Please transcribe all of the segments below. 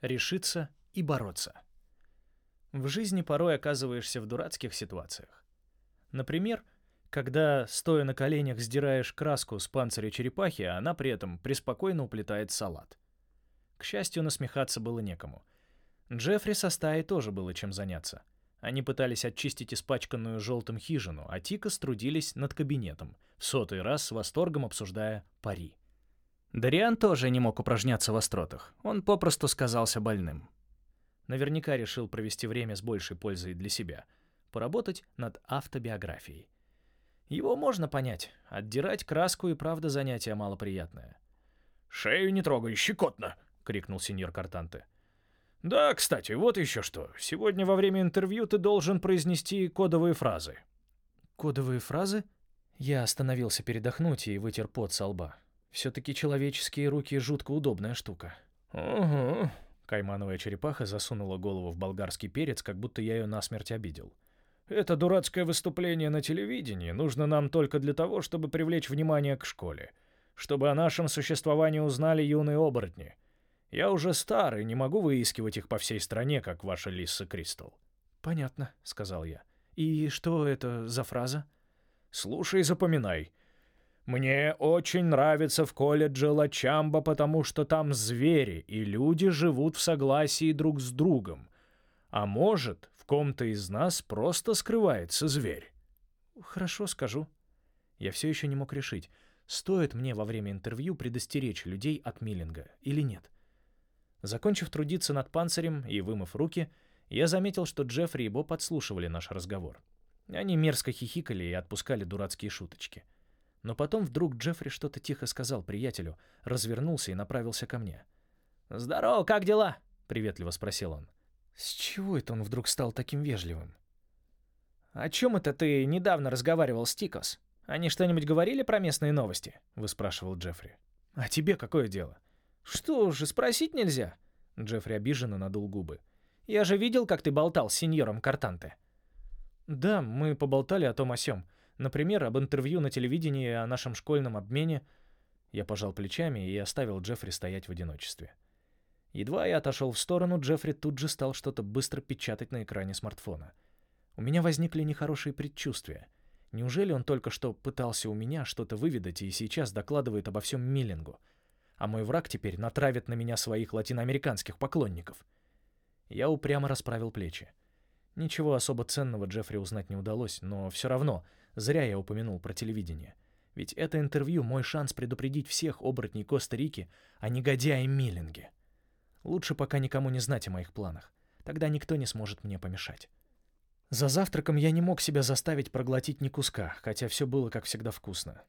решиться и бороться. В жизни порой оказываешься в дурацких ситуациях. Например, когда, стоя на коленях, сдираешь краску с панциря черепахи, а она при этом преспокойно уплетает салат. К счастью, насмехаться было некому. Джеффри со стаей тоже было чем заняться. Они пытались очистить испачканную желтым хижину, а Тика трудились над кабинетом, в сотый раз с восторгом обсуждая пари. Дариан тоже не мог упражняться в остротах. Он попросту сказался больным. Наверняка решил провести время с большей пользой для себя. Поработать над автобиографией. Его можно понять. Отдирать краску и правда занятие малоприятное. «Шею не трогай, щекотно!» — крикнул сеньор Картанте. «Да, кстати, вот еще что. Сегодня во время интервью ты должен произнести кодовые фразы». «Кодовые фразы?» Я остановился передохнуть и вытер пот со лба. Все-таки человеческие руки — жутко удобная штука. «Угу». Каймановая черепаха засунула голову в болгарский перец, как будто я ее насмерть обидел. Это дурацкое выступление на телевидении нужно нам только для того, чтобы привлечь внимание к школе. Чтобы о нашем существовании узнали юные оборотни. Я уже старый, не могу выискивать их по всей стране, как ваша Лисса Кристал». «Понятно», — сказал я. «И что это за фраза?» «Слушай и запоминай. Мне очень нравится в колледже Лачамба, потому что там звери, и люди живут в согласии друг с другом. А может, ком-то из нас просто скрывается зверь. Хорошо, скажу. Я все еще не мог решить, стоит мне во время интервью предостеречь людей от миллинга или нет. Закончив трудиться над панцирем и вымыв руки, я заметил, что Джеффри и Бо подслушивали наш разговор. Они мерзко хихикали и отпускали дурацкие шуточки. Но потом вдруг Джеффри что-то тихо сказал приятелю, развернулся и направился ко мне. «Здорово, как дела?» — приветливо спросил он. С чего это он вдруг стал таким вежливым? «О чем это ты недавно разговаривал с Тикос? Они что-нибудь говорили про местные новости?» — выспрашивал Джеффри. «А тебе какое дело?» «Что же, спросить нельзя?» Джеффри обиженно надул губы. «Я же видел, как ты болтал с сеньором Картанте». «Да, мы поболтали о том о сём. Например, об интервью на телевидении о нашем школьном обмене». Я пожал плечами и оставил Джеффри стоять в одиночестве. Едва я отошел в сторону, Джеффри тут же стал что-то быстро печатать на экране смартфона. У меня возникли нехорошие предчувствия. Неужели он только что пытался у меня что-то выведать и сейчас докладывает обо всем Миллингу? А мой враг теперь натравит на меня своих латиноамериканских поклонников. Я упрямо расправил плечи. Ничего особо ценного Джеффри узнать не удалось, но все равно зря я упомянул про телевидение. Ведь это интервью — мой шанс предупредить всех оборотней Коста-Рики о негодяе Миллинге. Лучше пока никому не знать о моих планах. Тогда никто не сможет мне помешать. За завтраком я не мог себя заставить проглотить ни куска, хотя все было, как всегда, вкусно.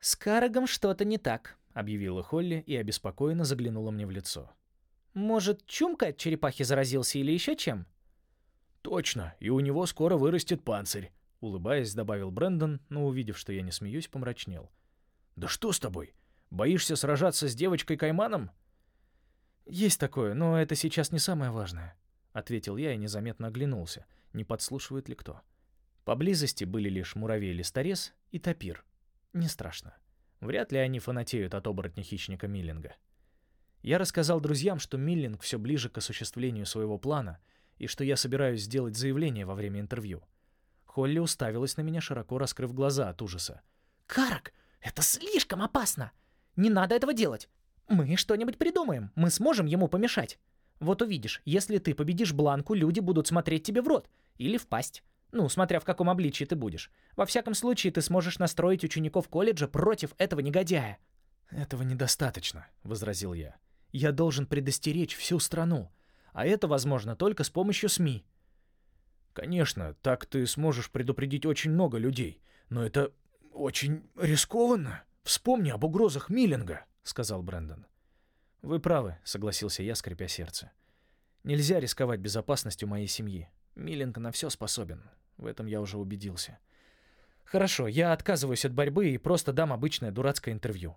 «С Карагом что-то не так», — объявила Холли и обеспокоенно заглянула мне в лицо. «Может, чумка от черепахи заразился или еще чем?» «Точно, и у него скоро вырастет панцирь», — улыбаясь, добавил Брэндон, но, увидев, что я не смеюсь, помрачнел. «Да что с тобой? Боишься сражаться с девочкой-кайманом?» «Есть такое, но это сейчас не самое важное», — ответил я и незаметно оглянулся, не подслушивает ли кто. Поблизости были лишь муравей-листорез и тапир. Не страшно. Вряд ли они фанатеют от оборотня-хищника Миллинга. Я рассказал друзьям, что Миллинг все ближе к осуществлению своего плана и что я собираюсь сделать заявление во время интервью. Холли уставилась на меня, широко раскрыв глаза от ужаса. «Карак, это слишком опасно! Не надо этого делать! Мы что-нибудь придумаем. Мы сможем ему помешать. Вот увидишь, если ты победишь Бланку, люди будут смотреть тебе в рот. Или в пасть. Ну, смотря в каком обличии ты будешь. Во всяком случае, ты сможешь настроить учеников колледжа против этого негодяя. «Этого недостаточно», — возразил я. «Я должен предостеречь всю страну. А это возможно только с помощью СМИ». «Конечно, так ты сможешь предупредить очень много людей. Но это очень рискованно. Вспомни об угрозах Миллинга». — сказал Брэндон. «Вы правы», — согласился я, скрипя сердце. «Нельзя рисковать безопасностью моей семьи. Миллинг на все способен. В этом я уже убедился. Хорошо, я отказываюсь от борьбы и просто дам обычное дурацкое интервью».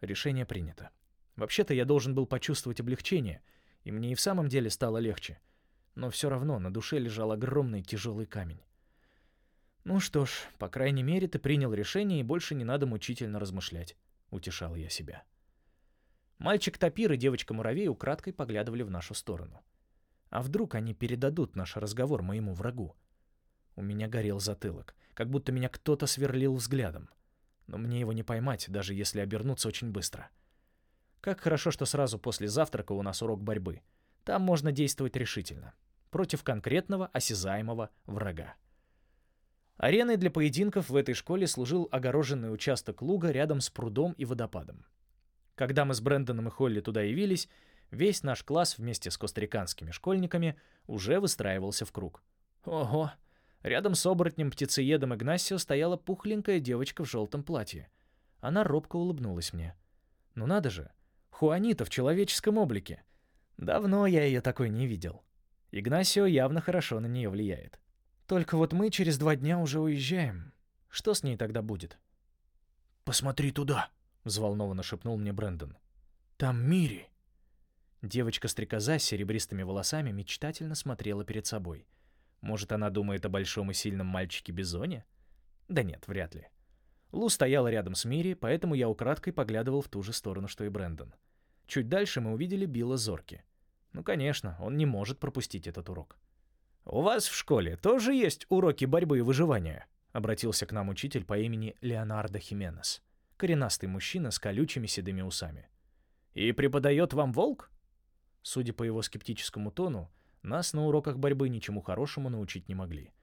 Решение принято. Вообще-то я должен был почувствовать облегчение, и мне и в самом деле стало легче. Но все равно на душе лежал огромный тяжелый камень. Ну что ж, по крайней мере, ты принял решение, и больше не надо мучительно размышлять утешал я себя. Мальчик-топир и девочка-муравей украдкой поглядывали в нашу сторону. А вдруг они передадут наш разговор моему врагу? У меня горел затылок, как будто меня кто-то сверлил взглядом. Но мне его не поймать, даже если обернуться очень быстро. Как хорошо, что сразу после завтрака у нас урок борьбы. Там можно действовать решительно. Против конкретного, осязаемого врага. Ареной для поединков в этой школе служил огороженный участок луга рядом с прудом и водопадом. Когда мы с Брэндоном и Холли туда явились, весь наш класс вместе с костариканскими школьниками уже выстраивался в круг. Ого! Рядом с оборотнем-птицеедом Игнасио стояла пухленькая девочка в желтом платье. Она робко улыбнулась мне. Ну надо же, Хуанита в человеческом облике. Давно я ее такой не видел. Игнасио явно хорошо на нее влияет. Только вот мы через два дня уже уезжаем. Что с ней тогда будет? «Посмотри туда!» — взволнованно шепнул мне Брэндон. «Там Мири!» Девочка-стрекоза с серебристыми волосами мечтательно смотрела перед собой. Может, она думает о большом и сильном мальчике-бизоне? Да нет, вряд ли. Лу стояла рядом с Мири, поэтому я украдкой поглядывал в ту же сторону, что и Брэндон. Чуть дальше мы увидели Билла Зорки. Ну, конечно, он не может пропустить этот урок. «У вас в школе тоже есть уроки борьбы и выживания?» — обратился к нам учитель по имени Леонардо Хименес коренастый мужчина с колючими седыми усами. «И преподает вам волк?» Судя по его скептическому тону, нас на уроках борьбы ничему хорошему научить не могли.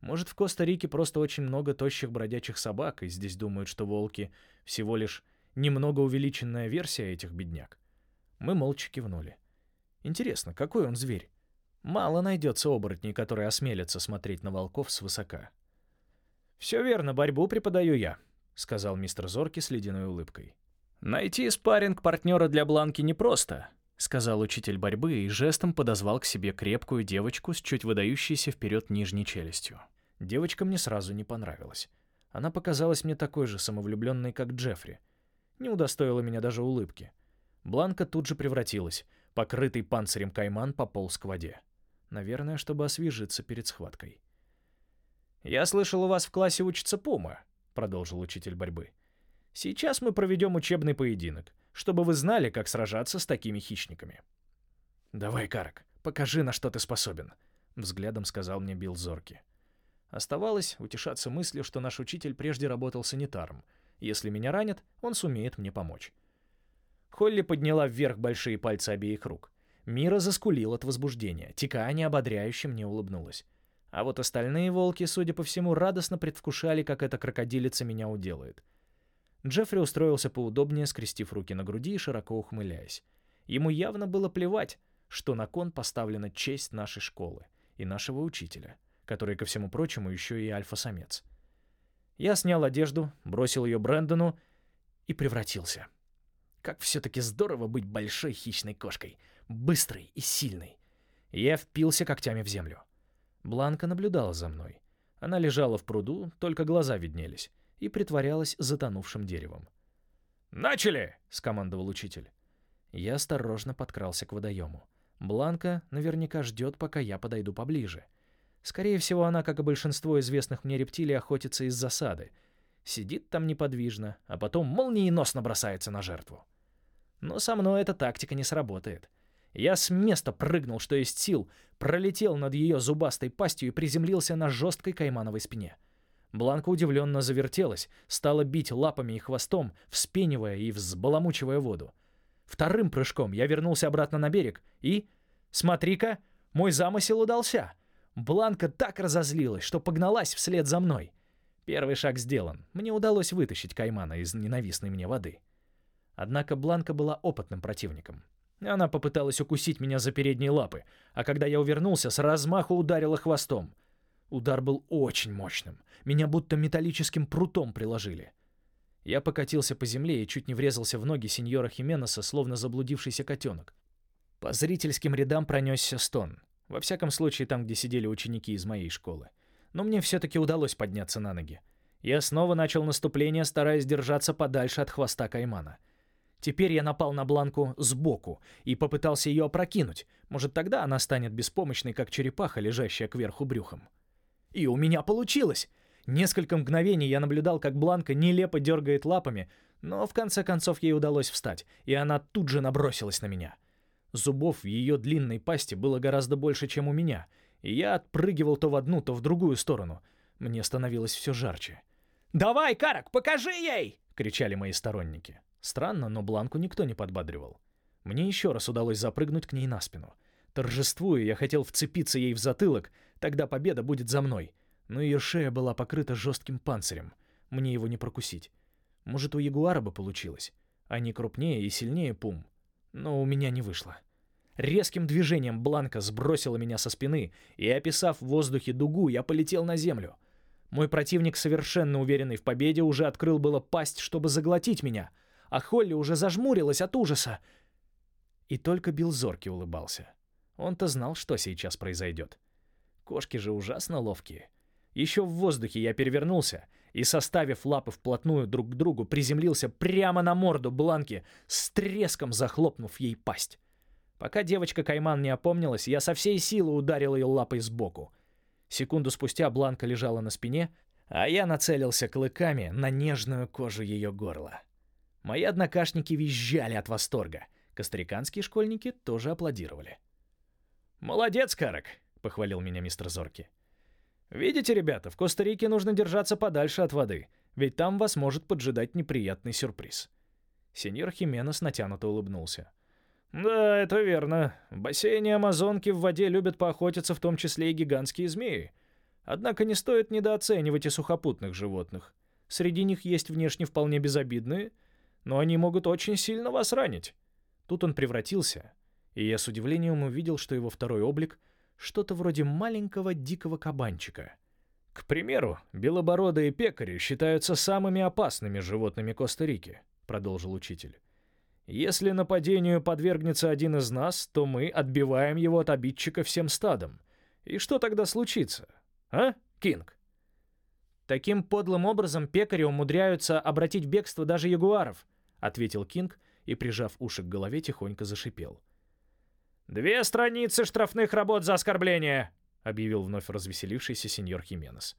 Может, в Коста-Рике просто очень много тощих бродячих собак, и здесь думают, что волки — всего лишь немного увеличенная версия этих бедняк. Мы молча кивнули. Интересно, какой он зверь? Мало найдется оборотней, которые осмелятся смотреть на волков свысока. «Все верно, борьбу преподаю я», — сказал мистер Зорки с ледяной улыбкой. «Найти спарринг партнера для Бланки непросто», — сказал учитель борьбы и жестом подозвал к себе крепкую девочку с чуть выдающейся вперед нижней челюстью. Девочка мне сразу не понравилась. Она показалась мне такой же самовлюбленной, как Джеффри. Не удостоила меня даже улыбки. Бланка тут же превратилась. Покрытый панцирем кайман пополз к воде. Наверное, чтобы освежиться перед схваткой. «Я слышал, у вас в классе учится Пума», продолжил учитель борьбы. Сейчас мы проведем учебный поединок, чтобы вы знали, как сражаться с такими хищниками. Давай, Карак, покажи, на что ты способен, взглядом сказал мне Билл Зорки. Оставалось утешаться мыслью, что наш учитель прежде работал санитаром. Если меня ранят, он сумеет мне помочь. Холли подняла вверх большие пальцы обеих рук. Мира заскулил от возбуждения. Тикаани ободряюще мне улыбнулась. А вот остальные волки, судя по всему, радостно предвкушали, как эта крокодилица меня уделает. Джеффри устроился поудобнее, скрестив руки на груди и широко ухмыляясь. Ему явно было плевать, что на кон поставлена честь нашей школы и нашего учителя, который, ко всему прочему, еще и альфа-самец. Я снял одежду, бросил ее Брэндону и превратился. Как все-таки здорово быть большой хищной кошкой, быстрой и сильной. Я впился когтями в землю. Бланка наблюдала за мной. Она лежала в пруду, только глаза виднелись, и притворялась затонувшим деревом. «Начали!» — скомандовал учитель. Я осторожно подкрался к водоему. Бланка наверняка ждет, пока я подойду поближе. Скорее всего, она, как и большинство известных мне рептилий, охотится из засады. Сидит там неподвижно, а потом молниеносно бросается на жертву. Но со мной эта тактика не сработает. Я с места прыгнул, что есть сил, пролетел над ее зубастой пастью и приземлился на жесткой каймановой спине. Бланка удивленно завертелась, стала бить лапами и хвостом, вспенивая и взбаламучивая воду. Вторым прыжком я вернулся обратно на берег и... Смотри-ка, мой замысел удался. Бланка так разозлилась, что погналась вслед за мной. Первый шаг сделан. Мне удалось вытащить каймана из ненавистной мне воды. Однако Бланка была опытным противником. Она попыталась укусить меня за передние лапы, а когда я увернулся, с размаху ударила хвостом. Удар был очень мощным. Меня будто металлическим прутом приложили. Я покатился по земле и чуть не врезался в ноги сеньора Хименеса, словно заблудившийся котенок. По зрительским рядам пронесся стон. Во всяком случае, там, где сидели ученики из моей школы. Но мне все-таки удалось подняться на ноги. Я снова начал наступление, стараясь держаться подальше от хвоста каймана — Теперь я напал на Бланку сбоку и попытался ее опрокинуть. Может, тогда она станет беспомощной, как черепаха, лежащая кверху брюхом. И у меня получилось! Несколько мгновений я наблюдал, как Бланка нелепо дергает лапами, Но в конце концов ей удалось встать, и она тут же набросилась на меня. Зубов в ее длинной пасти было гораздо больше, чем у меня, и я отпрыгивал то в одну, то в другую сторону. Мне становилось все жарче. «Давай, Карак, покажи ей!» — кричали мои сторонники. Странно, но Бланку никто не подбадривал. Мне еще раз удалось запрыгнуть к ней на спину. Торжествуя, я хотел вцепиться ей в затылок, тогда победа будет за мной. Но ее шея была покрыта жестким панцирем. Мне его не прокусить. Может, у ягуара бы получилось. Они крупнее и сильнее пум. Но у меня не вышло. Резким движением Бланка сбросила меня со спины, и, описав в воздухе дугу, я полетел на землю. Мой противник, совершенно уверенный в победе, уже открыл было пасть, чтобы заглотить меня, а Холли уже зажмурилась от ужаса. И только Билл Зорки улыбался. Он-то знал, что сейчас произойдет. Кошки же ужасно ловкие. Еще в воздухе я перевернулся и, составив лапы вплотную друг к другу, приземлился прямо на морду Бланки, с треском захлопнув ей пасть. Пока девочка-кайман не опомнилась, я со всей силы ударил ее лапой сбоку. Секунду спустя Бланка лежала на спине, а я нацелился клыками на нежную кожу ее горла. Мои однокашники визжали от восторга. Костариканские школьники тоже аплодировали. «Молодец, Карак!» — похвалил меня мистер Зорки. «Видите, ребята, в Коста-Рике нужно держаться подальше от воды, ведь там вас может поджидать неприятный сюрприз». Сеньор Хименес натянуто улыбнулся. «Да, это верно. В бассейне Амазонки в воде любят поохотиться в том числе и гигантские змеи. Однако не стоит недооценивать и сухопутных животных. Среди них есть внешне вполне безобидные, но они могут очень сильно вас ранить». Тут он превратился, и я с удивлением увидел, что его второй облик — что-то вроде маленького дикого кабанчика. К примеру, белобородые пекари считаются самыми опасными животными Коста-Рики, продолжил учитель. Если нападению подвергнется один из нас, то мы отбиваем его от обидчика всем стадом. И что тогда случится? А, Кинг? Таким подлым образом пекари умудряются обратить в бегство даже ягуаров, ответил Кинг и, прижав уши к голове, тихонько зашипел. «Две страницы штрафных работ за оскорбление!» — объявил вновь развеселившийся сеньор Хименес.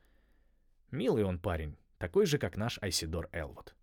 Милый он парень, такой же, как наш Айсидор Элвуд.